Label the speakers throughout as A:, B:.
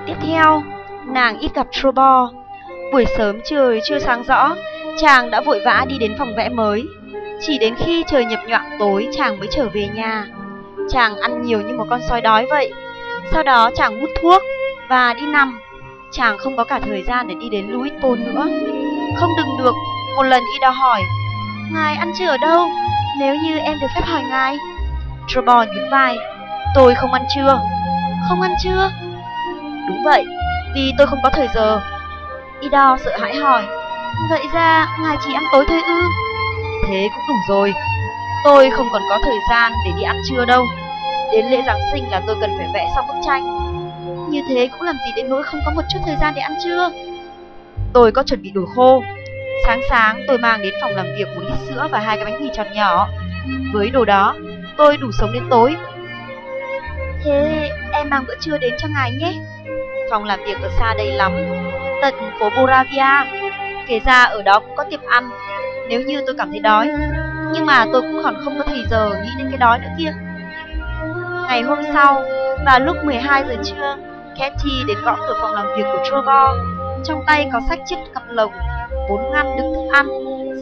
A: Ngày tiếp theo, nàng ít gặp Trobo. Buổi sớm trời chưa sáng rõ, chàng đã vội vã đi đến phòng vẽ mới. Chỉ đến khi trời nhập nhoạng tối chàng mới trở về nhà. Chàng ăn nhiều như một con sói đói vậy. Sau đó chàng hút thuốc và đi nằm. Chàng không có cả thời gian để đi đến Louis Paul nữa. Không đừng được, một lần Ida hỏi, Ngài ăn trưa ở đâu? Nếu như em được phép hỏi ngài. Trevor nhún vai, tôi không ăn trưa. Không ăn trưa? Đúng vậy, vì tôi không có thời giờ. Ida sợ hãi hỏi, vậy ra ngài chỉ ăn tối thôi ư? Thế cũng đủ rồi. Tôi không còn có thời gian để đi ăn trưa đâu. Đến lễ Giáng sinh là tôi cần phải vẽ xong bức tranh. Như thế cũng làm gì đến nỗi không có một chút thời gian để ăn trưa. Tôi có chuẩn bị đồ khô. Sáng sáng tôi mang đến phòng làm việc một lít sữa và hai cái bánh mì tròn nhỏ. Với đồ đó, tôi đủ sống đến tối. Thế em mang bữa trưa đến cho ngài nhé. Phòng làm việc ở xa đây lắm, tận phố Boravia. Kể ra ở đó cũng có tiệm ăn, nếu như tôi cảm thấy đói. Nhưng mà tôi cũng còn không có thời giờ nghĩ đến cái đói nữa kia. Ngày hôm sau, vào lúc 12 giờ trưa, Cathy đến gõ cửa phòng làm việc của Trevor. Trong tay có sách chiếc cặp lồng, bốn ngăn đựng thức ăn.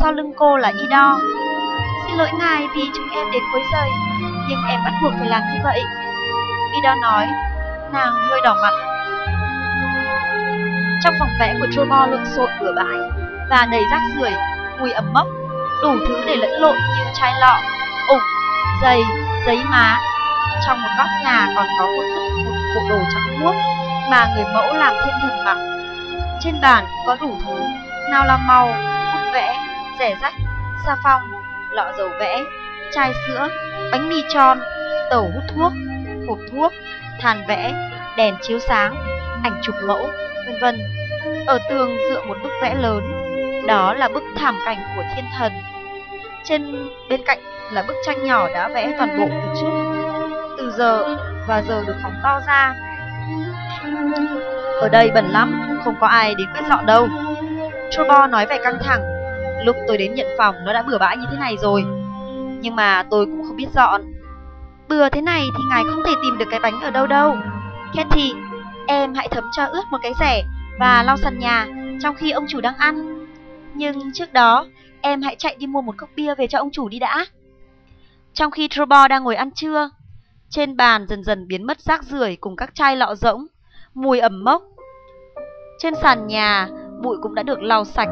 A: Sau lưng cô là Ido. Xin lỗi ngài vì chúng em đến cuối giờ, nhưng em bắt buộc phải làm như vậy. Ido nói, nàng hơi đỏ mặt. Trong phòng vẽ của Trevor lộn xộn bừa bãi và đầy rác rưởi, mùi ẩm mốc, đủ thứ để lẫn lộn như chai lọ, ủng, giày, giấy má. Trong một góc nhà còn có một thức một bộ đồ trắng muốt mà người mẫu làm thiên thần mặc. Trên bàn có đủ thứ, nào là màu, bút vẽ, rẻ rách, sa phong, lọ dầu vẽ, chai sữa, bánh mì tròn, tàu hút thuốc, hộp thuốc, than vẽ, đèn chiếu sáng, ảnh chụp mẫu, vân vân. Ở tường dựa một bức vẽ lớn, đó là bức thảm cảnh của thiên thần. Trên bên cạnh là bức tranh nhỏ đã vẽ toàn bộ từ trước. Từ giờ và giờ được phóng to ra. Ở đây bẩn lắm, không có ai đến quét dọn đâu. Trobo nói vẻ căng thẳng. Lúc tôi đến nhận phòng nó đã bừa bãi như thế này rồi. Nhưng mà tôi cũng không biết dọn. Bừa thế này thì ngài không thể tìm được cái bánh ở đâu đâu. Cathy, em hãy thấm cho ướt một cái rẻ và lau sàn nhà trong khi ông chủ đang ăn. Nhưng trước đó, em hãy chạy đi mua một cốc bia về cho ông chủ đi đã. Trong khi Trobo đang ngồi ăn trưa, trên bàn dần dần biến mất rác rưởi cùng các chai lọ rỗng, mùi ẩm mốc. Trên sàn nhà, bụi cũng đã được lau sạch.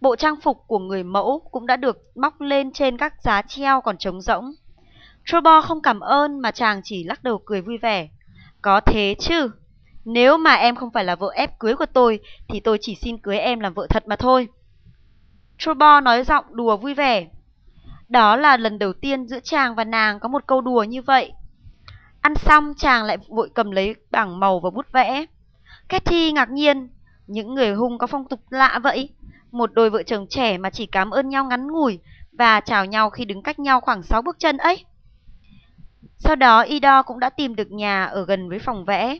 A: Bộ trang phục của người mẫu cũng đã được móc lên trên các giá treo còn trống rỗng. Trobo không cảm ơn mà chàng chỉ lắc đầu cười vui vẻ. Có thế chứ. Nếu mà em không phải là vợ ép cưới của tôi thì tôi chỉ xin cưới em làm vợ thật mà thôi. Trobo nói giọng đùa vui vẻ. Đó là lần đầu tiên giữa chàng và nàng có một câu đùa như vậy. Ăn xong chàng lại vội cầm lấy bảng màu và bút vẽ. Cathy ngạc nhiên, những người hung có phong tục lạ vậy. Một đôi vợ chồng trẻ mà chỉ cảm ơn nhau ngắn ngủi và chào nhau khi đứng cách nhau khoảng 6 bước chân ấy. Sau đó Ido cũng đã tìm được nhà ở gần với phòng vẽ,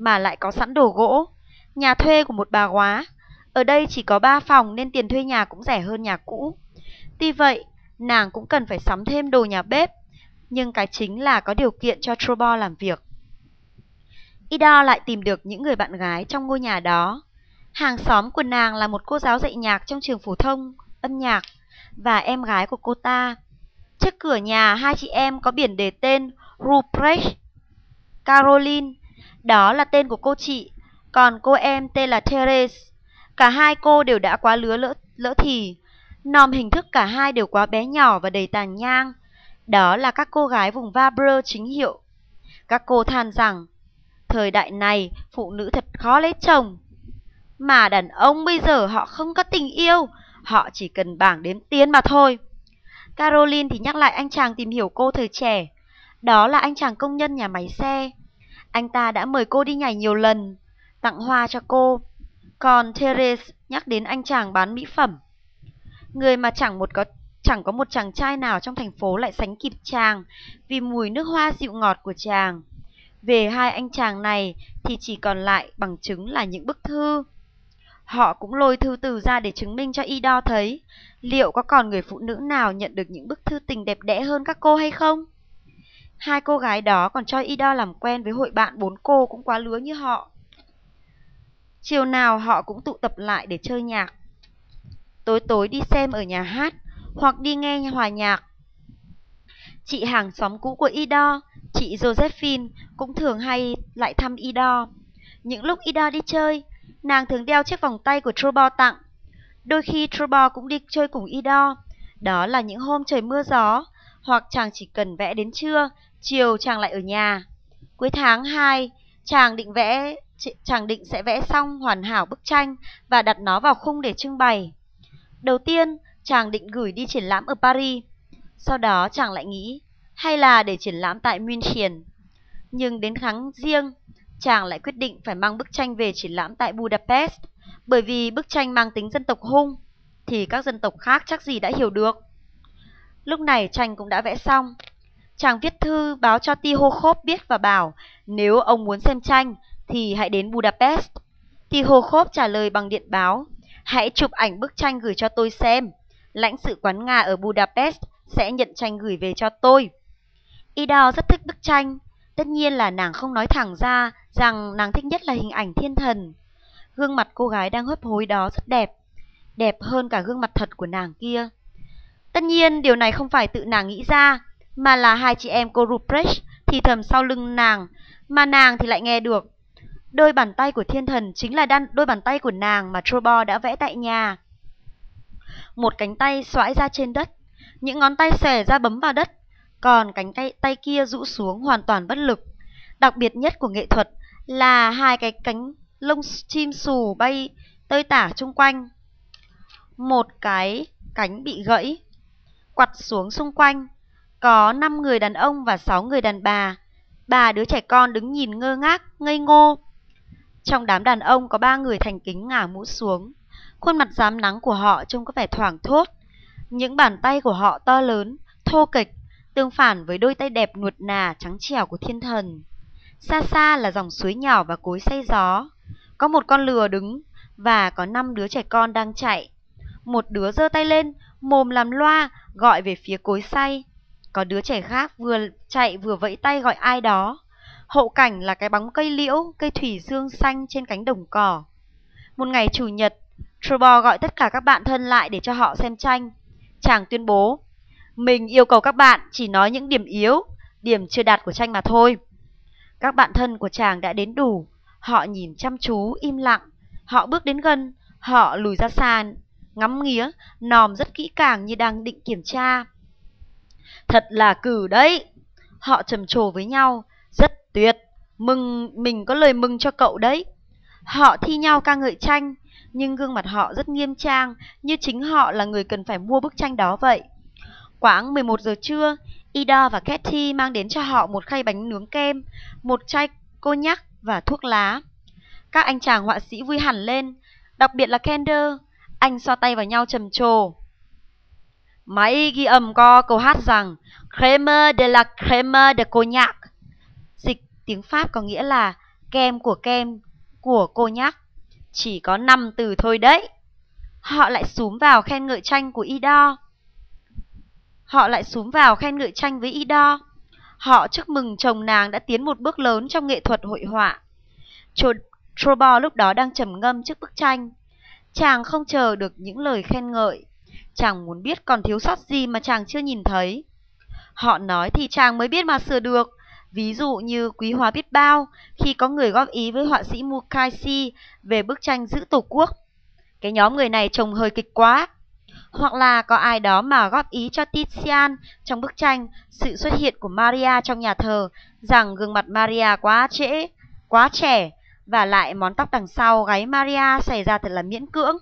A: mà lại có sẵn đồ gỗ, nhà thuê của một bà quá. Ở đây chỉ có 3 phòng nên tiền thuê nhà cũng rẻ hơn nhà cũ. Tuy vậy, nàng cũng cần phải sắm thêm đồ nhà bếp, nhưng cái chính là có điều kiện cho Trobo làm việc. Ida lại tìm được những người bạn gái trong ngôi nhà đó. Hàng xóm của nàng là một cô giáo dạy nhạc trong trường phổ thông, âm nhạc, và em gái của cô ta. Trước cửa nhà hai chị em có biển đề tên Ruprecht. Caroline, đó là tên của cô chị, còn cô em tên là Therese. Cả hai cô đều đã quá lứa lỡ, lỡ thì. Nòm hình thức cả hai đều quá bé nhỏ và đầy tàn nhang. Đó là các cô gái vùng Vabre chính hiệu. Các cô than rằng, thời đại này phụ nữ thật khó lấy chồng. Mà đàn ông bây giờ họ không có tình yêu, họ chỉ cần bảng đếm tiền mà thôi. Caroline thì nhắc lại anh chàng tìm hiểu cô thời trẻ. Đó là anh chàng công nhân nhà máy xe. Anh ta đã mời cô đi nhảy nhiều lần, tặng hoa cho cô. Còn Therese nhắc đến anh chàng bán mỹ phẩm. Người mà chẳng một có chẳng có một chàng trai nào trong thành phố lại sánh kịp chàng vì mùi nước hoa dịu ngọt của chàng. Về hai anh chàng này thì chỉ còn lại bằng chứng là những bức thư. Họ cũng lôi thư từ ra để chứng minh cho Ido thấy liệu có còn người phụ nữ nào nhận được những bức thư tình đẹp đẽ hơn các cô hay không. Hai cô gái đó còn cho Ida làm quen với hội bạn bốn cô cũng quá lứa như họ. Chiều nào họ cũng tụ tập lại để chơi nhạc. Tối tối đi xem ở nhà hát hoặc đi nghe hòa nhạc. Chị hàng xóm cũ của Ida, chị Josephine cũng thường hay lại thăm Ida. Những lúc Ida đi chơi, nàng thường đeo chiếc vòng tay của Trobo tặng. Đôi khi Trobo cũng đi chơi cùng Ida. Đó là những hôm trời mưa gió, hoặc chàng chỉ cần vẽ đến trưa, chiều chàng lại ở nhà. Cuối tháng 2, chàng định vẽ chàng định sẽ vẽ xong hoàn hảo bức tranh và đặt nó vào khung để trưng bày. Đầu tiên, chàng định gửi đi triển lãm ở Paris. Sau đó chàng lại nghĩ, hay là để triển lãm tại München. Nhưng đến tháng riêng, chàng lại quyết định phải mang bức tranh về triển lãm tại Budapest, bởi vì bức tranh mang tính dân tộc hung, thì các dân tộc khác chắc gì đã hiểu được. Lúc này tranh cũng đã vẽ xong. Chàng viết thư báo cho Tihokhov biết và bảo nếu ông muốn xem tranh thì hãy đến Budapest. Tihokhov trả lời bằng điện báo, hãy chụp ảnh bức tranh gửi cho tôi xem. Lãnh sự quán Nga ở Budapest sẽ nhận tranh gửi về cho tôi. Idao rất thích bức tranh, tất nhiên là nàng không nói thẳng ra rằng nàng thích nhất là hình ảnh thiên thần. Gương mặt cô gái đang hấp hối đó rất đẹp, đẹp hơn cả gương mặt thật của nàng kia. Tất nhiên điều này không phải tự nàng nghĩ ra, mà là hai chị em cô Ruprecht thì thầm sau lưng nàng, mà nàng thì lại nghe được. Đôi bàn tay của thiên thần chính là đan đôi bàn tay của nàng mà Trobo đã vẽ tại nhà. Một cánh tay xoãi ra trên đất, những ngón tay xòe ra bấm vào đất, còn cánh tay, tay kia rũ xuống hoàn toàn bất lực. Đặc biệt nhất của nghệ thuật là hai cái cánh lông chim sù bay tơi tả chung quanh. Một cái cánh bị gãy, quặt xuống xung quanh. Có 5 người đàn ông và 6 người đàn bà. Ba đứa trẻ con đứng nhìn ngơ ngác, ngây ngô. Trong đám đàn ông có ba người thành kính ngả mũ xuống. Khuôn mặt dám nắng của họ trông có vẻ thoảng thốt. Những bàn tay của họ to lớn, thô kịch, tương phản với đôi tay đẹp nuột nà trắng trẻo của thiên thần. Xa xa là dòng suối nhỏ và cối say gió. Có một con lừa đứng và có năm đứa trẻ con đang chạy. Một đứa giơ tay lên, mồm làm loa, gọi về phía cối say. Có đứa trẻ khác vừa chạy vừa vẫy tay gọi ai đó. Hậu cảnh là cái bóng cây liễu, cây thủy dương xanh trên cánh đồng cỏ. Một ngày chủ nhật, Trevor gọi tất cả các bạn thân lại để cho họ xem tranh. Chàng tuyên bố, mình yêu cầu các bạn chỉ nói những điểm yếu, điểm chưa đạt của tranh mà thôi. Các bạn thân của chàng đã đến đủ, họ nhìn chăm chú, im lặng. Họ bước đến gần, họ lùi ra sàn, ngắm nghía, nòm rất kỹ càng như đang định kiểm tra. Thật là cử đấy. Họ trầm trồ với nhau, rất tuyệt, mừng mình có lời mừng cho cậu đấy. Họ thi nhau ca ngợi tranh, nhưng gương mặt họ rất nghiêm trang, như chính họ là người cần phải mua bức tranh đó vậy. Khoảng 11 giờ trưa, Ida và Kathy mang đến cho họ một khay bánh nướng kem, một chai cô nhắc và thuốc lá. Các anh chàng họa sĩ vui hẳn lên, đặc biệt là Kender. Anh so tay vào nhau trầm trồ. Máy ghi âm có câu hát rằng crème de la crème de cognac. Dịch tiếng Pháp có nghĩa là kem của kem của cô nhắc. Chỉ có 5 từ thôi đấy. Họ lại xúm vào khen ngợi tranh của Ido. Họ lại xúm vào khen ngợi tranh với Ido. Họ chúc mừng chồng nàng đã tiến một bước lớn trong nghệ thuật hội họa. Trobo lúc đó đang trầm ngâm trước bức tranh. Chàng không chờ được những lời khen ngợi. Chàng muốn biết còn thiếu sót gì mà chàng chưa nhìn thấy. Họ nói thì chàng mới biết mà sửa được. Ví dụ như quý hóa biết bao khi có người góp ý với họa sĩ Mukaisi về bức tranh giữ tổ quốc. Cái nhóm người này trông hơi kịch quá. Hoặc là có ai đó mà góp ý cho Titian trong bức tranh sự xuất hiện của Maria trong nhà thờ rằng gương mặt Maria quá trễ, quá trẻ và lại món tóc đằng sau gáy Maria xảy ra thật là miễn cưỡng.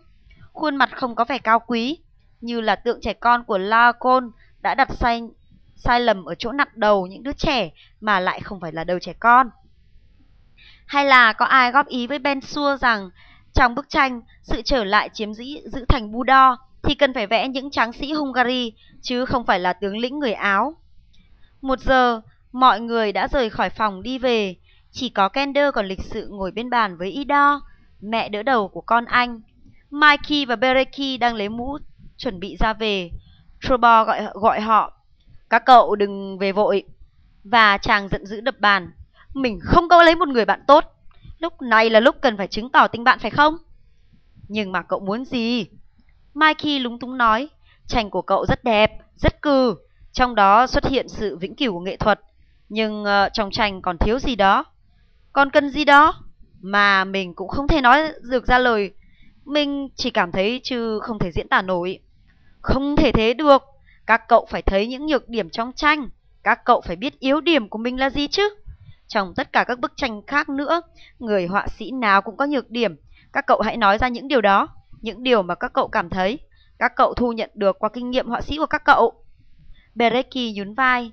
A: Khuôn mặt không có vẻ cao quý, như là tượng trẻ con của Laocoon đã đặt sai, sai lầm ở chỗ nặn đầu những đứa trẻ mà lại không phải là đầu trẻ con. Hay là có ai góp ý với Ben Sua rằng trong bức tranh sự trở lại chiếm giữ, giữ thành Budo thì cần phải vẽ những tráng sĩ Hungary chứ không phải là tướng lĩnh người Áo. Một giờ, mọi người đã rời khỏi phòng đi về, chỉ có Kender còn lịch sự ngồi bên bàn với Ido, mẹ đỡ đầu của con anh. Mikey và Bereki đang lấy mũ chuẩn bị ra về. Trobo gọi gọi họ. Các cậu đừng về vội. Và chàng giận dữ đập bàn. Mình không có lấy một người bạn tốt. Lúc này là lúc cần phải chứng tỏ tình bạn phải không? Nhưng mà cậu muốn gì? Mikey lúng túng nói. Tranh của cậu rất đẹp, rất cừ. Trong đó xuất hiện sự vĩnh cửu của nghệ thuật. Nhưng uh, trong tranh còn thiếu gì đó. Còn cần gì đó? Mà mình cũng không thể nói được ra lời. Mình chỉ cảm thấy chứ không thể diễn tả nổi. Không thể thế được. Các cậu phải thấy những nhược điểm trong tranh. Các cậu phải biết yếu điểm của mình là gì chứ. Trong tất cả các bức tranh khác nữa, người họa sĩ nào cũng có nhược điểm. Các cậu hãy nói ra những điều đó, những điều mà các cậu cảm thấy. Các cậu thu nhận được qua kinh nghiệm họa sĩ của các cậu. Bereki nhún vai.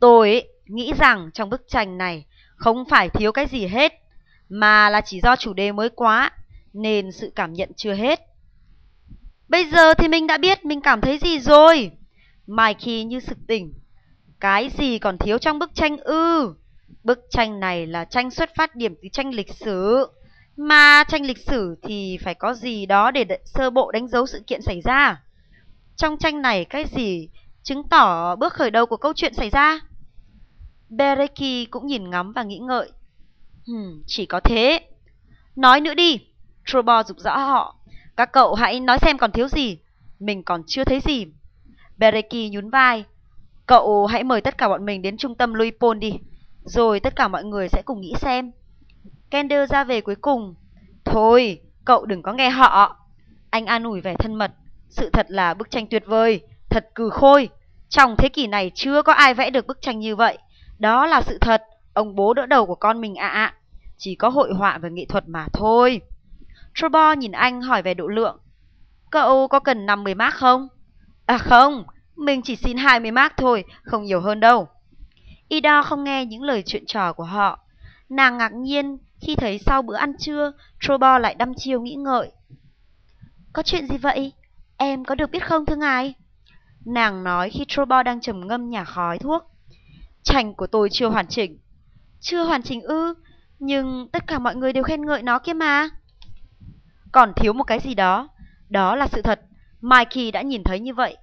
A: Tôi nghĩ rằng trong bức tranh này không phải thiếu cái gì hết, mà là chỉ do chủ đề mới quá, nên sự cảm nhận chưa hết. Bây giờ thì mình đã biết mình cảm thấy gì rồi. Mikey như sực tỉnh. Cái gì còn thiếu trong bức tranh ư? Bức tranh này là tranh xuất phát điểm từ tranh lịch sử. Mà tranh lịch sử thì phải có gì đó để sơ bộ đánh dấu sự kiện xảy ra. Trong tranh này cái gì chứng tỏ bước khởi đầu của câu chuyện xảy ra? Bereki cũng nhìn ngắm và nghĩ ngợi. Hmm, chỉ có thế. Nói nữa đi. Trobo dục dã họ. Các cậu hãy nói xem còn thiếu gì. Mình còn chưa thấy gì. Bereki nhún vai. Cậu hãy mời tất cả bọn mình đến trung tâm Louis Pol đi. Rồi tất cả mọi người sẽ cùng nghĩ xem. Kender ra về cuối cùng. Thôi, cậu đừng có nghe họ. Anh an ủi vẻ thân mật. Sự thật là bức tranh tuyệt vời, thật cừ khôi. Trong thế kỷ này chưa có ai vẽ được bức tranh như vậy. Đó là sự thật, ông bố đỡ đầu của con mình ạ ạ. Chỉ có hội họa và nghệ thuật mà thôi. Trobo nhìn anh hỏi về độ lượng. Cậu có cần 50 mark không? À không, mình chỉ xin 20 mark thôi, không nhiều hơn đâu. Ida không nghe những lời chuyện trò của họ. Nàng ngạc nhiên khi thấy sau bữa ăn trưa, Trobo lại đăm chiêu nghĩ ngợi. Có chuyện gì vậy? Em có được biết không thưa ngài? Nàng nói khi Trobo đang trầm ngâm nhả khói thuốc. Tranh của tôi chưa hoàn chỉnh. Chưa hoàn chỉnh ư? Nhưng tất cả mọi người đều khen ngợi nó kia mà. Còn thiếu một cái gì đó. Đó là sự thật. Mikey đã nhìn thấy như vậy.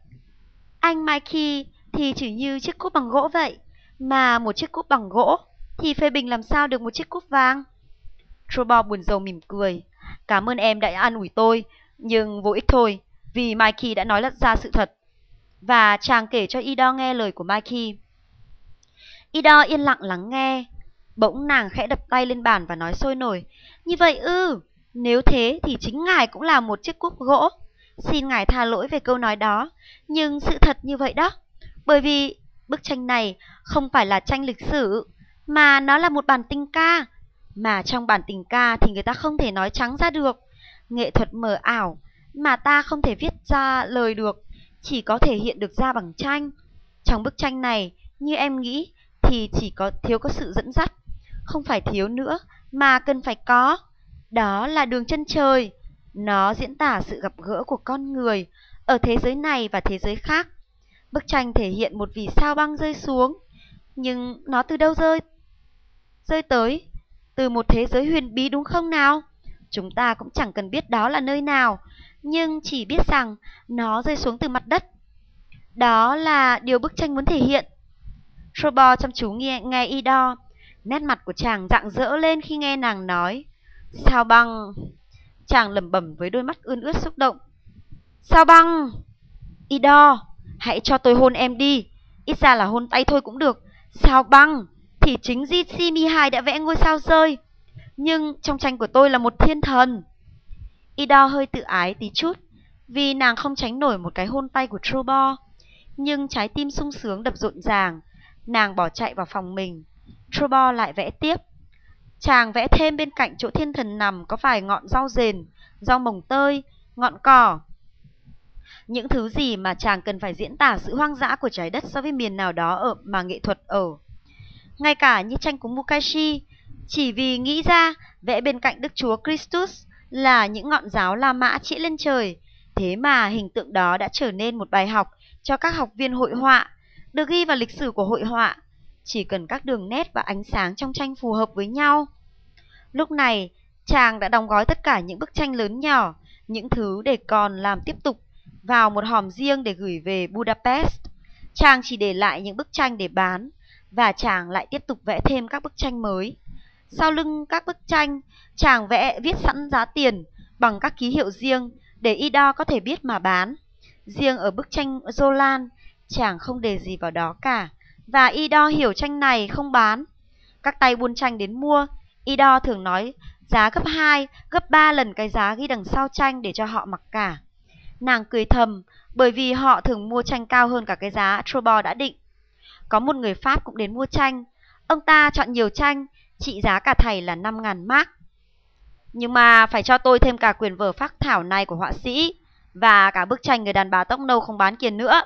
A: Anh Mikey thì chỉ như chiếc cúp bằng gỗ vậy. Mà một chiếc cúp bằng gỗ thì phê bình làm sao được một chiếc cúp vàng? Trobo buồn rầu mỉm cười. Cảm ơn em đã an ủi tôi, nhưng vô ích thôi, vì Mikey đã nói lật ra sự thật. Và chàng kể cho Ido nghe lời của Mikey. Ido yên lặng lắng nghe. Bỗng nàng khẽ đập tay lên bàn và nói sôi nổi. Như vậy ư, nếu thế thì chính ngài cũng là một chiếc cúp gỗ. Xin ngài tha lỗi về câu nói đó, nhưng sự thật như vậy đó. Bởi vì bức tranh này không phải là tranh lịch sử, mà nó là một bản tình ca. Mà trong bản tình ca thì người ta không thể nói trắng ra được. Nghệ thuật mờ ảo mà ta không thể viết ra lời được, chỉ có thể hiện được ra bằng tranh. Trong bức tranh này, như em nghĩ, thì chỉ có thiếu có sự dẫn dắt. Không phải thiếu nữa, mà cần phải có. Đó là đường chân trời. Nó diễn tả sự gặp gỡ của con người ở thế giới này và thế giới khác. Bức tranh thể hiện một vì sao băng rơi xuống, nhưng nó từ đâu rơi? Rơi tới, từ một thế giới huyền bí đúng không nào? Chúng ta cũng chẳng cần biết đó là nơi nào, nhưng chỉ biết rằng nó rơi xuống từ mặt đất. Đó là điều bức tranh muốn thể hiện. Trobo chăm chú nghe, nghe Ido. Nét mặt của chàng rạng rỡ lên khi nghe nàng nói. Sao băng? Chàng lẩm bẩm với đôi mắt ươn ướt xúc động. Sao băng? Y đo, hãy cho tôi hôn em đi. Ít ra là hôn tay thôi cũng được. Sao băng? Thì chính GC Mi2 đã vẽ ngôi sao rơi. Nhưng trong tranh của tôi là một thiên thần. Ida hơi tự ái tí chút, vì nàng không tránh nổi một cái hôn tay của Trobo. Nhưng trái tim sung sướng đập rộn ràng, nàng bỏ chạy vào phòng mình. Trobo lại vẽ tiếp. Chàng vẽ thêm bên cạnh chỗ thiên thần nằm có vài ngọn rau rền, rau mồng tơi, ngọn cỏ. Những thứ gì mà chàng cần phải diễn tả sự hoang dã của trái đất so với miền nào đó ở mà nghệ thuật ở. Ngay cả như tranh của Mukashi, chỉ vì nghĩ ra vẽ bên cạnh Đức Chúa Christus là những ngọn giáo La Mã chĩa lên trời. Thế mà hình tượng đó đã trở nên một bài học cho các học viên hội họa, được ghi vào lịch sử của hội họa. Chỉ cần các đường nét và ánh sáng trong tranh phù hợp với nhau. Lúc này, chàng đã đóng gói tất cả những bức tranh lớn nhỏ, những thứ để còn làm tiếp tục, vào một hòm riêng để gửi về Budapest. Chàng chỉ để lại những bức tranh để bán, và chàng lại tiếp tục vẽ thêm các bức tranh mới. Sau lưng các bức tranh, chàng vẽ viết sẵn giá tiền bằng các ký hiệu riêng để Ida có thể biết mà bán. Riêng ở bức tranh Zolan, chàng không để gì vào đó cả, và y đo hiểu tranh này không bán. Các tay buôn tranh đến mua, y đo thường nói giá gấp 2, gấp 3 lần cái giá ghi đằng sau tranh để cho họ mặc cả. Nàng cười thầm, bởi vì họ thường mua tranh cao hơn cả cái giá Trobo đã định. Có một người Pháp cũng đến mua tranh. Ông ta chọn nhiều tranh, trị giá cả thầy là 5.000 mark. Nhưng mà phải cho tôi thêm cả quyền vở phác thảo này của họa sĩ và cả bức tranh người đàn bà tóc nâu không bán kiền nữa.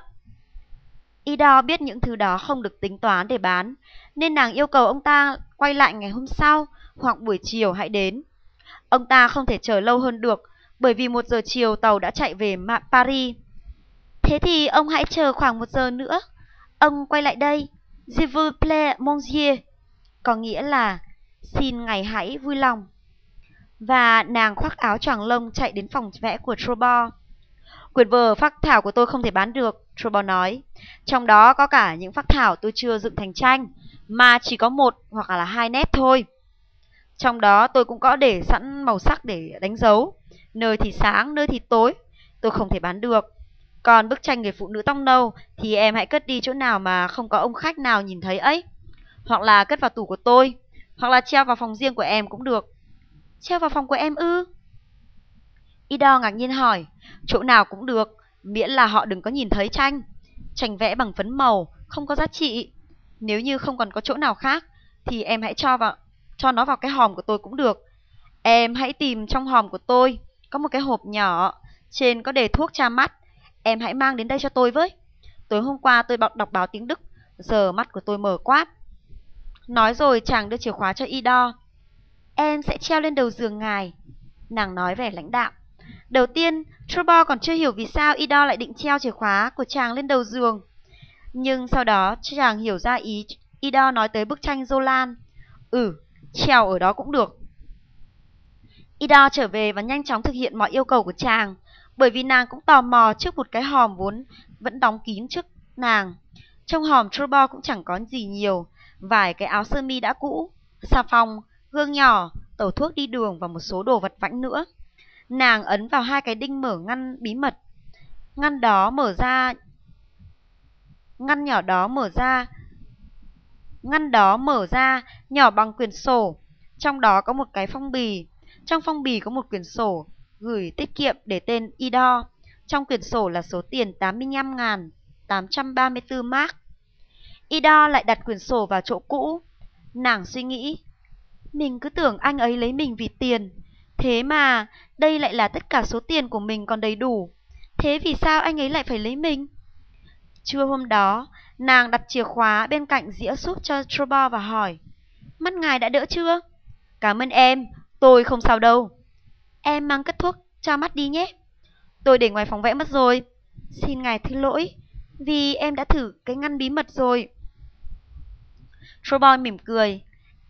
A: Ido biết những thứ đó không được tính toán để bán, nên nàng yêu cầu ông ta quay lại ngày hôm sau hoặc buổi chiều hãy đến. Ông ta không thể chờ lâu hơn được, bởi vì một giờ chiều tàu đã chạy về Paris. Thế thì ông hãy chờ khoảng một giờ nữa. Ông quay lại đây. Je vous plaît, monsieur. Có nghĩa là xin ngài hãy vui lòng. Và nàng khoác áo choàng lông chạy đến phòng vẽ của Trobor. Quyển vở phác thảo của tôi không thể bán được, trouble nói. Trong đó có cả những phác thảo tôi chưa dựng thành tranh, mà chỉ có một hoặc là hai nét thôi. Trong đó tôi cũng có để sẵn màu sắc để đánh dấu. Nơi thì sáng, nơi thì tối. Tôi không thể bán được. Còn bức tranh người phụ nữ tóc nâu thì em hãy cất đi chỗ nào mà không có ông khách nào nhìn thấy ấy. Hoặc là cất vào tủ của tôi. Hoặc là treo vào phòng riêng của em cũng được. Treo vào phòng của em ư? Ido ngạc nhiên hỏi. Chỗ nào cũng được, miễn là họ đừng có nhìn thấy tranh. Tranh vẽ bằng phấn màu, không có giá trị. Nếu như không còn có chỗ nào khác, thì em hãy cho vào cho nó vào cái hòm của tôi cũng được. Em hãy tìm trong hòm của tôi, có một cái hộp nhỏ, trên có đề thuốc tra mắt. Em hãy mang đến đây cho tôi với. Tối hôm qua tôi đọc báo tiếng Đức, giờ mắt của tôi mở quát. Nói rồi chàng đưa chìa khóa cho Ido. Em sẽ treo lên đầu giường ngài. Nàng nói vẻ lãnh đạo. Đầu tiên, Trubo còn chưa hiểu vì sao Ido lại định treo chìa khóa của chàng lên đầu giường. Nhưng sau đó chàng hiểu ra ý Ido nói tới bức tranh Zolan. Ừ, treo ở đó cũng được. Ida trở về và nhanh chóng thực hiện mọi yêu cầu của chàng, bởi vì nàng cũng tò mò trước một cái hòm vốn vẫn đóng kín trước nàng. Trong hòm Trubo cũng chẳng có gì nhiều, vài cái áo sơ mi đã cũ, xà phòng, gương nhỏ, tẩu thuốc đi đường và một số đồ vật vãnh nữa. Nàng ấn vào hai cái đinh mở ngăn bí mật. Ngăn đó mở ra ngăn nhỏ đó mở ra ngăn đó mở ra nhỏ bằng quyển sổ, trong đó có một cái phong bì. Trong phong bì có một quyển sổ gửi tiết kiệm để tên Ido. Trong quyển sổ là số tiền 85.834 mark. Ido lại đặt quyển sổ vào chỗ cũ. Nàng suy nghĩ, mình cứ tưởng anh ấy lấy mình vì tiền. Thế mà đây lại là tất cả số tiền của mình còn đầy đủ. Thế vì sao anh ấy lại phải lấy mình? Trưa hôm đó, nàng đặt chìa khóa bên cạnh dĩa súp cho Trobo và hỏi, Mắt ngài đã đỡ chưa? Cảm ơn em, tôi không sao đâu. Em mang cất thuốc cho mắt đi nhé. Tôi để ngoài phòng vẽ mất rồi. Xin ngài thứ lỗi, vì em đã thử cái ngăn bí mật rồi. Troboy mỉm cười.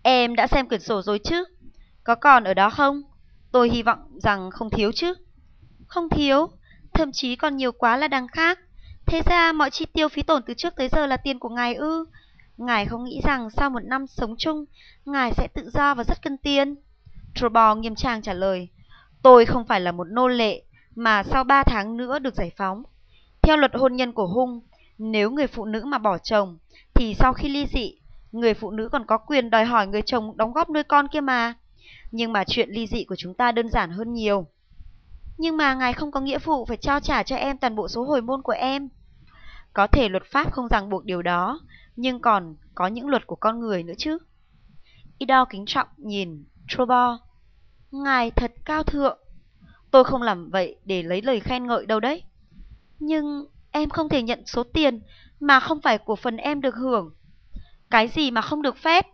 A: Em đã xem quyển sổ rồi chứ? Có còn ở đó không? Tôi hy vọng rằng không thiếu chứ. Không thiếu, thậm chí còn nhiều quá là đằng khác. Thế ra mọi chi tiêu phí tổn từ trước tới giờ là tiền của ngài ư? Ngài không nghĩ rằng sau một năm sống chung, ngài sẽ tự do và rất cân tiền. Trobo nghiêm trang trả lời, tôi không phải là một nô lệ mà sau ba tháng nữa được giải phóng. Theo luật hôn nhân của Hung, nếu người phụ nữ mà bỏ chồng, thì sau khi ly dị, người phụ nữ còn có quyền đòi hỏi người chồng đóng góp nuôi con kia mà. Nhưng mà chuyện ly dị của chúng ta đơn giản hơn nhiều. Nhưng mà ngài không có nghĩa vụ phải trao trả cho em toàn bộ số hồi môn của em. Có thể luật pháp không ràng buộc điều đó, nhưng còn có những luật của con người nữa chứ. Ido kính trọng nhìn Trobo. Ngài thật cao thượng. Tôi không làm vậy để lấy lời khen ngợi đâu đấy. Nhưng em không thể nhận số tiền mà không phải của phần em được hưởng. Cái gì mà không được phép?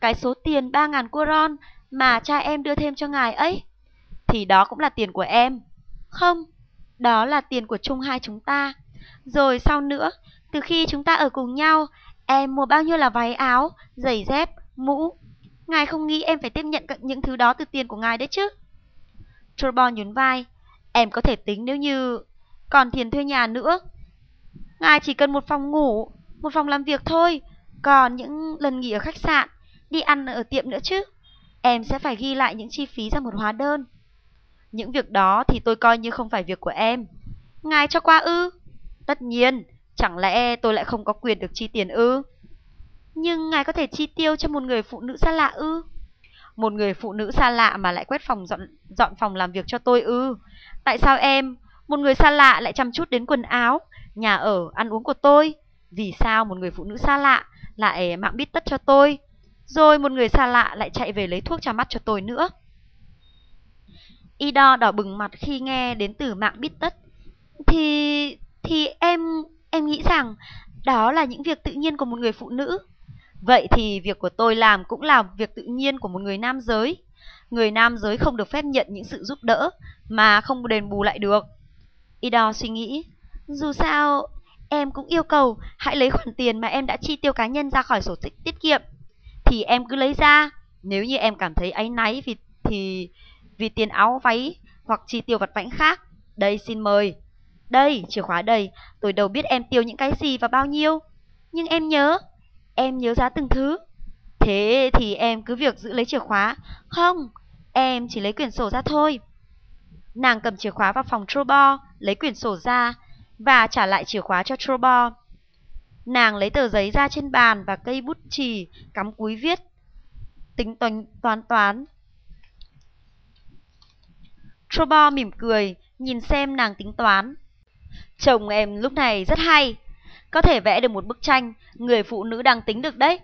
A: Cái số tiền 3.000 coron mà cha em đưa thêm cho ngài ấy. Thì đó cũng là tiền của em. Không, đó là tiền của chung hai chúng ta. Rồi sau nữa, từ khi chúng ta ở cùng nhau, em mua bao nhiêu là váy áo, giày dép, mũ. Ngài không nghĩ em phải tiếp nhận những thứ đó từ tiền của ngài đấy chứ. Turbo nhún vai. Em có thể tính nếu như còn tiền thuê nhà nữa. Ngài chỉ cần một phòng ngủ, một phòng làm việc thôi. Còn những lần nghỉ ở khách sạn, đi ăn ở tiệm nữa chứ. Em sẽ phải ghi lại những chi phí ra một hóa đơn. Những việc đó thì tôi coi như không phải việc của em. Ngài cho qua ư? Tất nhiên, chẳng lẽ tôi lại không có quyền được chi tiền ư? Nhưng ngài có thể chi tiêu cho một người phụ nữ xa lạ ư? Một người phụ nữ xa lạ mà lại quét phòng dọn, dọn phòng làm việc cho tôi ư? Tại sao em, một người xa lạ lại chăm chút đến quần áo, nhà ở, ăn uống của tôi? Vì sao một người phụ nữ xa lạ lại mạng biết tất cho tôi? Rồi một người xa lạ lại chạy về lấy thuốc cho mắt cho tôi nữa. Ida đỏ bừng mặt khi nghe đến từ mạng bít tất. Thì... thì em... em nghĩ rằng đó là những việc tự nhiên của một người phụ nữ. Vậy thì việc của tôi làm cũng là việc tự nhiên của một người nam giới. Người nam giới không được phép nhận những sự giúp đỡ mà không đền bù lại được. Ido suy nghĩ, dù sao em cũng yêu cầu hãy lấy khoản tiền mà em đã chi tiêu cá nhân ra khỏi sổ tiết kiệm. Thì em cứ lấy ra, nếu như em cảm thấy áy náy vì thì vì tiền áo váy hoặc chi tiêu vặt vãnh khác. Đây xin mời. Đây, chìa khóa đây, tôi đâu biết em tiêu những cái gì và bao nhiêu. Nhưng em nhớ, em nhớ giá từng thứ. Thế thì em cứ việc giữ lấy chìa khóa. Không, em chỉ lấy quyển sổ ra thôi. Nàng cầm chìa khóa vào phòng Trobo, lấy quyển sổ ra và trả lại chìa khóa cho Trobo. Nàng lấy tờ giấy ra trên bàn và cây bút chì cắm cúi viết. Tính toán toán toán Trobo mỉm cười, nhìn xem nàng tính toán. Chồng em lúc này rất hay, có thể vẽ được một bức tranh người phụ nữ đang tính được đấy.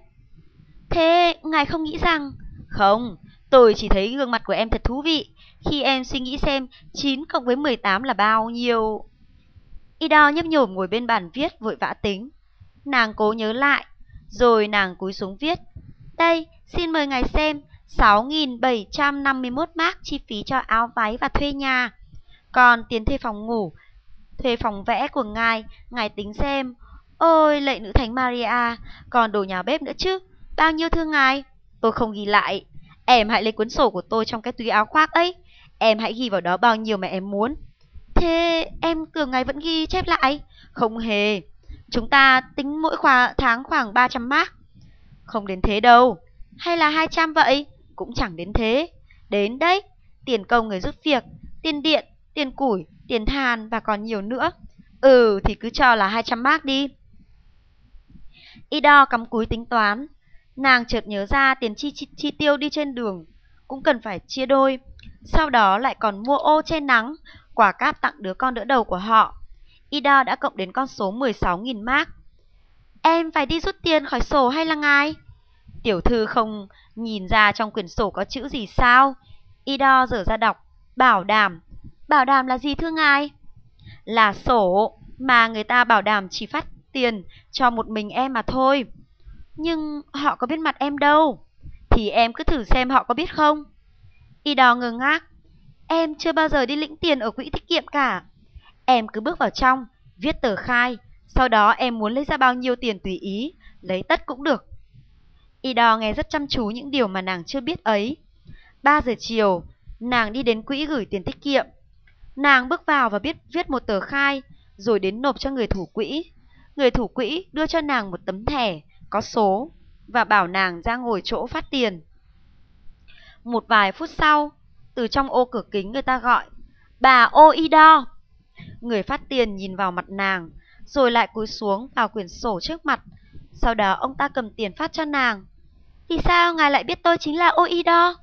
A: Thế ngài không nghĩ rằng... Không, tôi chỉ thấy gương mặt của em thật thú vị khi em suy nghĩ xem 9 cộng với 18 là bao nhiêu. Ida nhấp nhổm ngồi bên bàn viết vội vã tính. Nàng cố nhớ lại, rồi nàng cúi xuống viết. Đây, xin mời ngài xem 6.751 mark chi phí cho áo váy và thuê nhà. Còn tiền thuê phòng ngủ, thuê phòng vẽ của ngài, ngài tính xem. Ôi, lệ nữ thánh Maria, còn đồ nhà bếp nữa chứ. Bao nhiêu thưa ngài? Tôi không ghi lại. Em hãy lấy cuốn sổ của tôi trong cái túi áo khoác ấy. Em hãy ghi vào đó bao nhiêu mà em muốn. Thế em tưởng ngài vẫn ghi chép lại? Không hề. Chúng ta tính mỗi khóa tháng khoảng 300 mark. Không đến thế đâu. Hay là 200 vậy? cũng chẳng đến thế. Đến đấy, tiền công người giúp việc, tiền điện, tiền củi, tiền than và còn nhiều nữa. Ừ thì cứ cho là 200 mark đi. Ido cắm cúi tính toán. Nàng chợt nhớ ra tiền chi, chi, chi tiêu đi trên đường cũng cần phải chia đôi. Sau đó lại còn mua ô che nắng, quả cáp tặng đứa con đỡ đầu của họ. Ida đã cộng đến con số 16.000 mark. Em phải đi rút tiền khỏi sổ hay là ngài? Tiểu thư không nhìn ra trong quyển sổ có chữ gì sao? Ida dở ra đọc, bảo đảm. Bảo đảm là gì thưa ngài? Là sổ mà người ta bảo đảm chỉ phát tiền cho một mình em mà thôi. Nhưng họ có biết mặt em đâu. Thì em cứ thử xem họ có biết không. Ida ngơ ngác. Em chưa bao giờ đi lĩnh tiền ở quỹ tiết kiệm cả. Em cứ bước vào trong, viết tờ khai. Sau đó em muốn lấy ra bao nhiêu tiền tùy ý, lấy tất cũng được. Y đo nghe rất chăm chú những điều mà nàng chưa biết ấy. 3 giờ chiều, nàng đi đến quỹ gửi tiền tiết kiệm. Nàng bước vào và biết viết một tờ khai, rồi đến nộp cho người thủ quỹ. Người thủ quỹ đưa cho nàng một tấm thẻ có số và bảo nàng ra ngồi chỗ phát tiền. Một vài phút sau, từ trong ô cửa kính người ta gọi, bà ô Ida. Người phát tiền nhìn vào mặt nàng, rồi lại cúi xuống vào quyển sổ trước mặt sau đó ông ta cầm tiền phát cho nàng. Vì sao ngài lại biết tôi chính là Oido?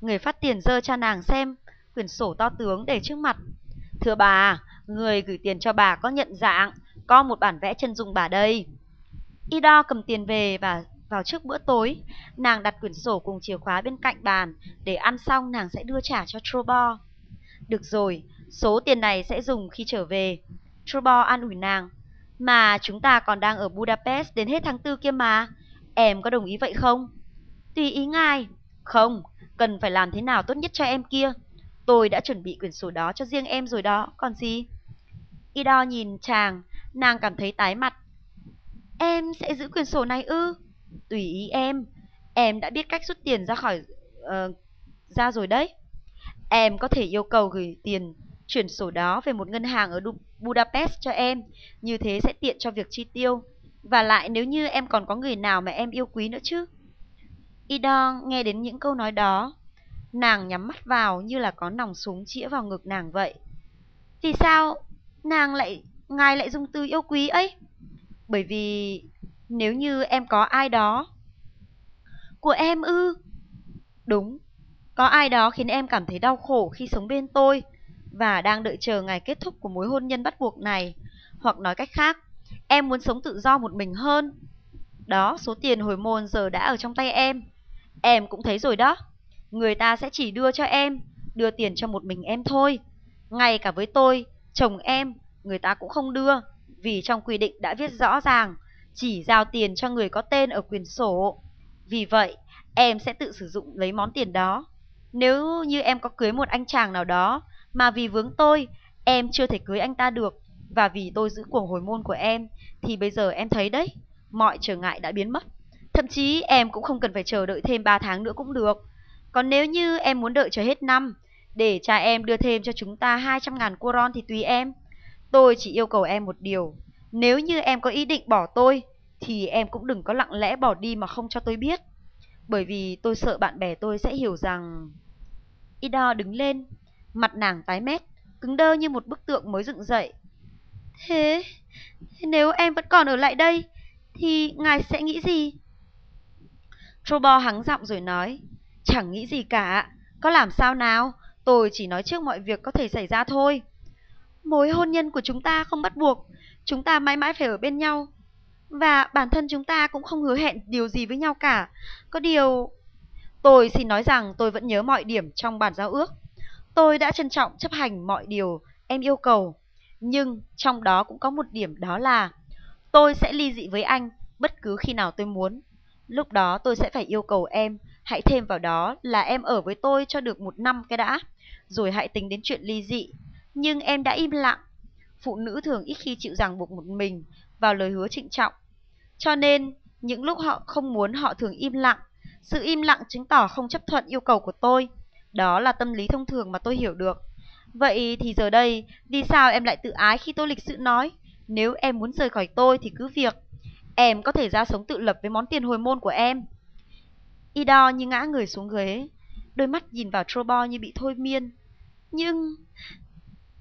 A: Người phát tiền dơ cho nàng xem quyển sổ to tướng để trước mặt. Thưa bà, người gửi tiền cho bà có nhận dạng, có một bản vẽ chân dung bà đây. Ido cầm tiền về và vào trước bữa tối, nàng đặt quyển sổ cùng chìa khóa bên cạnh bàn, để ăn xong nàng sẽ đưa trả cho Trobo. Được rồi, số tiền này sẽ dùng khi trở về. Trubor an ủi nàng. Mà chúng ta còn đang ở Budapest đến hết tháng tư kia mà. Em có đồng ý vậy không? Tùy ý ngài. Không, cần phải làm thế nào tốt nhất cho em kia. Tôi đã chuẩn bị quyển sổ đó cho riêng em rồi đó, còn gì? Ido nhìn chàng, nàng cảm thấy tái mặt. Em sẽ giữ quyển sổ này ư? Tùy ý em, em đã biết cách rút tiền ra khỏi... Uh, ra rồi đấy. Em có thể yêu cầu gửi tiền chuyển sổ đó về một ngân hàng ở Budapest cho em, như thế sẽ tiện cho việc chi tiêu. Và lại nếu như em còn có người nào mà em yêu quý nữa chứ? Ido nghe đến những câu nói đó, nàng nhắm mắt vào như là có nòng súng chĩa vào ngực nàng vậy. Vì sao nàng lại ngài lại dùng từ yêu quý ấy? Bởi vì nếu như em có ai đó của em ư? Đúng, có ai đó khiến em cảm thấy đau khổ khi sống bên tôi và đang đợi chờ ngày kết thúc của mối hôn nhân bắt buộc này. Hoặc nói cách khác, em muốn sống tự do một mình hơn. Đó, số tiền hồi môn giờ đã ở trong tay em. Em cũng thấy rồi đó. Người ta sẽ chỉ đưa cho em, đưa tiền cho một mình em thôi. Ngay cả với tôi, chồng em, người ta cũng không đưa. Vì trong quy định đã viết rõ ràng, chỉ giao tiền cho người có tên ở quyền sổ. Vì vậy, em sẽ tự sử dụng lấy món tiền đó. Nếu như em có cưới một anh chàng nào đó mà vì vướng tôi, em chưa thể cưới anh ta được và vì tôi giữ cuồng hồi môn của em thì bây giờ em thấy đấy, mọi trở ngại đã biến mất. Thậm chí em cũng không cần phải chờ đợi thêm 3 tháng nữa cũng được. Còn nếu như em muốn đợi chờ hết năm để cha em đưa thêm cho chúng ta 200 ngàn coron thì tùy em. Tôi chỉ yêu cầu em một điều, nếu như em có ý định bỏ tôi thì em cũng đừng có lặng lẽ bỏ đi mà không cho tôi biết. Bởi vì tôi sợ bạn bè tôi sẽ hiểu rằng... Ida đứng lên, mặt nàng tái mét, cứng đơ như một bức tượng mới dựng dậy. Thế, nếu em vẫn còn ở lại đây, thì ngài sẽ nghĩ gì? Trobo hắng giọng rồi nói, chẳng nghĩ gì cả, có làm sao nào, tôi chỉ nói trước mọi việc có thể xảy ra thôi. Mối hôn nhân của chúng ta không bắt buộc, chúng ta mãi mãi phải ở bên nhau. Và bản thân chúng ta cũng không hứa hẹn điều gì với nhau cả. Có điều... Tôi xin nói rằng tôi vẫn nhớ mọi điểm trong bản giao ước. Tôi đã trân trọng chấp hành mọi điều em yêu cầu. Nhưng trong đó cũng có một điểm đó là tôi sẽ ly dị với anh bất cứ khi nào tôi muốn. Lúc đó tôi sẽ phải yêu cầu em hãy thêm vào đó là em ở với tôi cho được một năm cái đã. Rồi hãy tính đến chuyện ly dị. Nhưng em đã im lặng. Phụ nữ thường ít khi chịu ràng buộc một mình vào lời hứa trịnh trọng. Cho nên, những lúc họ không muốn họ thường im lặng. Sự im lặng chứng tỏ không chấp thuận yêu cầu của tôi. Đó là tâm lý thông thường mà tôi hiểu được. Vậy thì giờ đây, vì sao em lại tự ái khi tôi lịch sự nói? Nếu em muốn rời khỏi tôi thì cứ việc. Em có thể ra sống tự lập với món tiền hồi môn của em. Ido như ngã người xuống ghế, đôi mắt nhìn vào Trobo như bị thôi miên. Nhưng...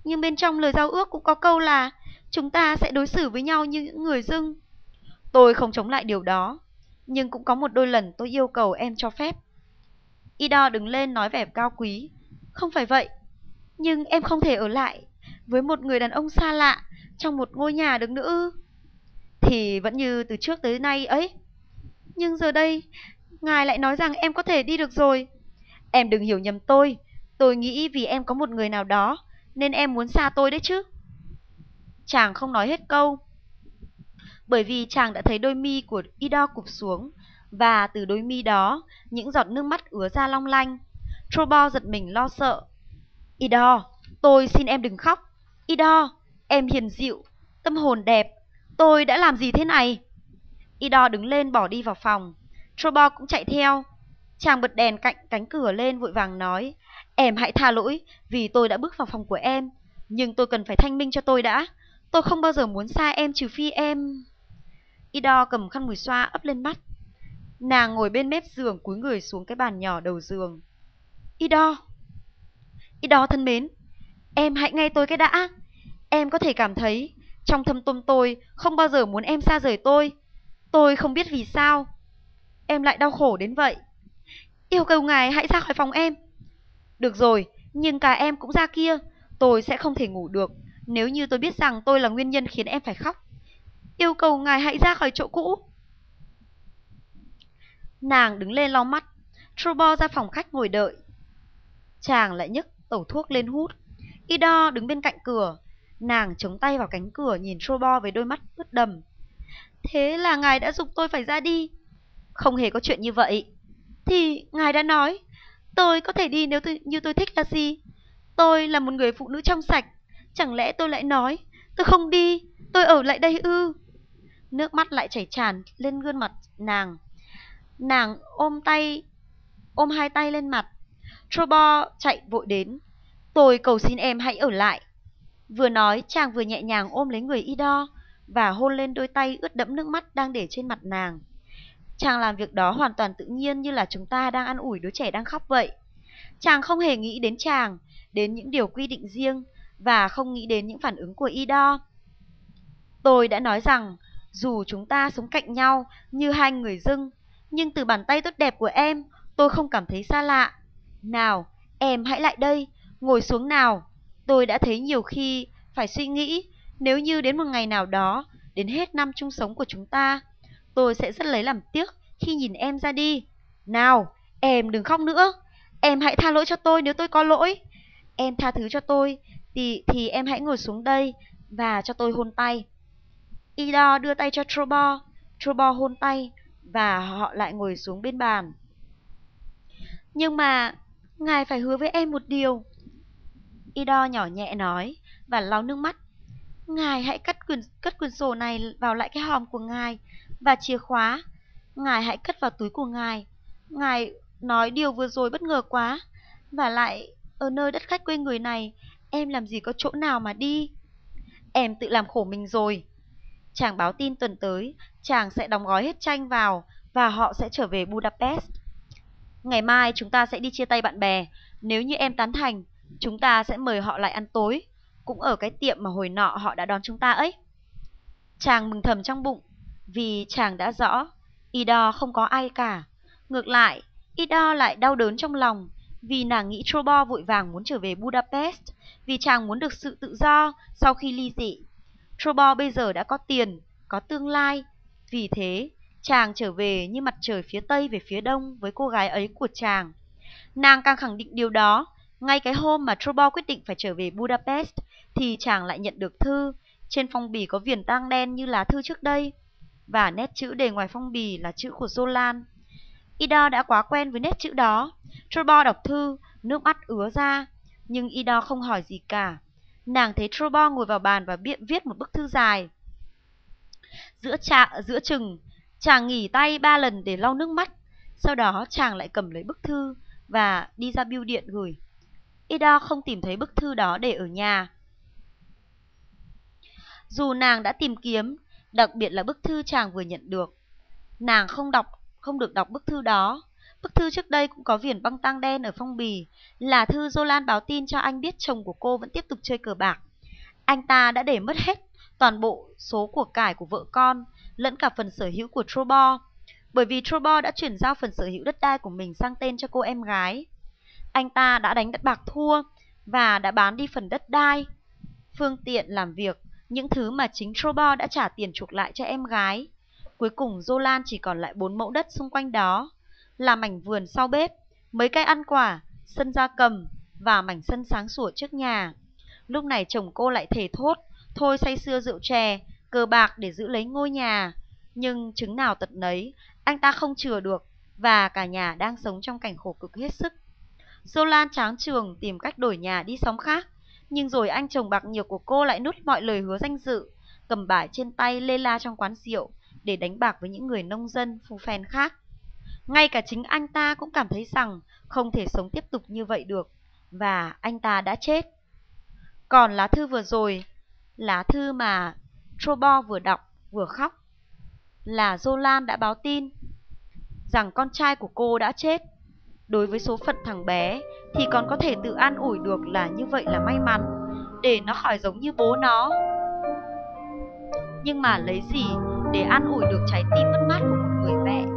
A: Nhưng bên trong lời giao ước cũng có câu là chúng ta sẽ đối xử với nhau như những người dưng. Tôi không chống lại điều đó, nhưng cũng có một đôi lần tôi yêu cầu em cho phép. Ida đứng lên nói vẻ cao quý. Không phải vậy, nhưng em không thể ở lại với một người đàn ông xa lạ trong một ngôi nhà được nữa. Thì vẫn như từ trước tới nay ấy. Nhưng giờ đây, ngài lại nói rằng em có thể đi được rồi. Em đừng hiểu nhầm tôi, tôi nghĩ vì em có một người nào đó nên em muốn xa tôi đấy chứ. Chàng không nói hết câu. Bởi vì chàng đã thấy đôi mi của Ida cụp xuống, và từ đôi mi đó, những giọt nước mắt ứa ra long lanh. Trobo giật mình lo sợ. Ida, tôi xin em đừng khóc. Ida, em hiền dịu, tâm hồn đẹp. Tôi đã làm gì thế này? Ida đứng lên bỏ đi vào phòng. Trobo cũng chạy theo. Chàng bật đèn cạnh cánh cửa lên vội vàng nói. Em hãy tha lỗi vì tôi đã bước vào phòng của em. Nhưng tôi cần phải thanh minh cho tôi đã. Tôi không bao giờ muốn xa em trừ phi em... Ido cầm khăn mùi xoa ấp lên mắt. Nàng ngồi bên mép giường cúi người xuống cái bàn nhỏ đầu giường. Ido! Ido thân mến, em hãy nghe tôi cái đã. Em có thể cảm thấy trong thâm tâm tôi không bao giờ muốn em xa rời tôi. Tôi không biết vì sao. Em lại đau khổ đến vậy. Yêu cầu ngài hãy ra khỏi phòng em. Được rồi, nhưng cả em cũng ra kia. Tôi sẽ không thể ngủ được nếu như tôi biết rằng tôi là nguyên nhân khiến em phải khóc. Yêu cầu ngài hãy ra khỏi chỗ cũ. Nàng đứng lên lau mắt. trubor ra phòng khách ngồi đợi. Chàng lại nhấc tẩu thuốc lên hút. Ido đứng bên cạnh cửa. Nàng chống tay vào cánh cửa nhìn trubor với đôi mắt ướt đầm. Thế là ngài đã dục tôi phải ra đi. Không hề có chuyện như vậy. Thì ngài đã nói, tôi có thể đi nếu tôi, như tôi thích là gì? Tôi là một người phụ nữ trong sạch. Chẳng lẽ tôi lại nói, tôi không đi, tôi ở lại đây ư? Nước mắt lại chảy tràn lên gương mặt nàng. Nàng ôm tay, ôm hai tay lên mặt. Trobo chạy vội đến. Tôi cầu xin em hãy ở lại. Vừa nói, chàng vừa nhẹ nhàng ôm lấy người Ido. và hôn lên đôi tay ướt đẫm nước mắt đang để trên mặt nàng. Chàng làm việc đó hoàn toàn tự nhiên như là chúng ta đang ăn ủi đứa trẻ đang khóc vậy. Chàng không hề nghĩ đến chàng, đến những điều quy định riêng và không nghĩ đến những phản ứng của Ido. Tôi đã nói rằng, dù chúng ta sống cạnh nhau như hai người dưng, nhưng từ bàn tay tốt đẹp của em, tôi không cảm thấy xa lạ. Nào, em hãy lại đây, ngồi xuống nào. Tôi đã thấy nhiều khi phải suy nghĩ, nếu như đến một ngày nào đó, đến hết năm chung sống của chúng ta, tôi sẽ rất lấy làm tiếc khi nhìn em ra đi. Nào, em đừng khóc nữa. Em hãy tha lỗi cho tôi nếu tôi có lỗi. Em tha thứ cho tôi, thì, thì em hãy ngồi xuống đây và cho tôi hôn tay. Ido đưa tay cho Trobo, Trobo hôn tay và họ lại ngồi xuống bên bàn. Nhưng mà, ngài phải hứa với em một điều. Ido nhỏ nhẹ nói và lau nước mắt. Ngài hãy cất quyển, cất quyển sổ này vào lại cái hòm của ngài và chìa khóa. Ngài hãy cất vào túi của ngài. Ngài nói điều vừa rồi bất ngờ quá. Và lại, ở nơi đất khách quê người này, em làm gì có chỗ nào mà đi. Em tự làm khổ mình rồi. Chàng báo tin tuần tới, chàng sẽ đóng gói hết tranh vào và họ sẽ trở về Budapest. Ngày mai chúng ta sẽ đi chia tay bạn bè. Nếu như em tán thành, chúng ta sẽ mời họ lại ăn tối, cũng ở cái tiệm mà hồi nọ họ đã đón chúng ta ấy. Chàng mừng thầm trong bụng, vì chàng đã rõ, Ida không có ai cả. Ngược lại, Ida lại đau đớn trong lòng, vì nàng nghĩ Trobo vội vàng muốn trở về Budapest, vì chàng muốn được sự tự do sau khi ly dị. Trobo bây giờ đã có tiền, có tương lai, vì thế chàng trở về như mặt trời phía tây về phía đông với cô gái ấy của chàng. Nàng càng khẳng định điều đó, ngay cái hôm mà Trobo quyết định phải trở về Budapest thì chàng lại nhận được thư, trên phong bì có viền tang đen như lá thư trước đây, và nét chữ đề ngoài phong bì là chữ của Zolan. Ida đã quá quen với nét chữ đó. Trobo đọc thư, nước mắt ứa ra, nhưng Ida không hỏi gì cả. Nàng thấy Trobo ngồi vào bàn và viết một bức thư dài. Giữa trạ, giữa chừng, chàng nghỉ tay ba lần để lau nước mắt. Sau đó chàng lại cầm lấy bức thư và đi ra bưu điện gửi. Ida không tìm thấy bức thư đó để ở nhà. Dù nàng đã tìm kiếm, đặc biệt là bức thư chàng vừa nhận được, nàng không đọc không được đọc bức thư đó. Bức thư trước đây cũng có viền băng tang đen ở phong bì, là thư Jolan báo tin cho anh biết chồng của cô vẫn tiếp tục chơi cờ bạc. Anh ta đã để mất hết toàn bộ số của cải của vợ con, lẫn cả phần sở hữu của Trobo, bởi vì Trobo đã chuyển giao phần sở hữu đất đai của mình sang tên cho cô em gái. Anh ta đã đánh đất bạc thua và đã bán đi phần đất đai, phương tiện làm việc, những thứ mà chính Trobo đã trả tiền chuộc lại cho em gái. Cuối cùng Jolan chỉ còn lại bốn mẫu đất xung quanh đó, là mảnh vườn sau bếp, mấy cây ăn quả, sân gia cầm và mảnh sân sáng sủa trước nhà. Lúc này chồng cô lại thề thốt, thôi say xưa rượu chè, cờ bạc để giữ lấy ngôi nhà. Nhưng chứng nào tật nấy, anh ta không chừa được và cả nhà đang sống trong cảnh khổ cực hết sức. Jolan tráng trường tìm cách đổi nhà đi sống khác, nhưng rồi anh chồng bạc nhiều của cô lại nút mọi lời hứa danh dự, cầm bài trên tay lê la trong quán rượu, để đánh bạc với những người nông dân phù phèn khác. Ngay cả chính anh ta cũng cảm thấy rằng không thể sống tiếp tục như vậy được, và anh ta đã chết. Còn lá thư vừa rồi, lá thư mà Trobo vừa đọc vừa khóc, là Jolan đã báo tin rằng con trai của cô đã chết. Đối với số phận thằng bé thì còn có thể tự an ủi được là như vậy là may mắn, để nó khỏi giống như bố nó. Nhưng mà lấy gì để an ủi được trái tim mất mát của một người mẹ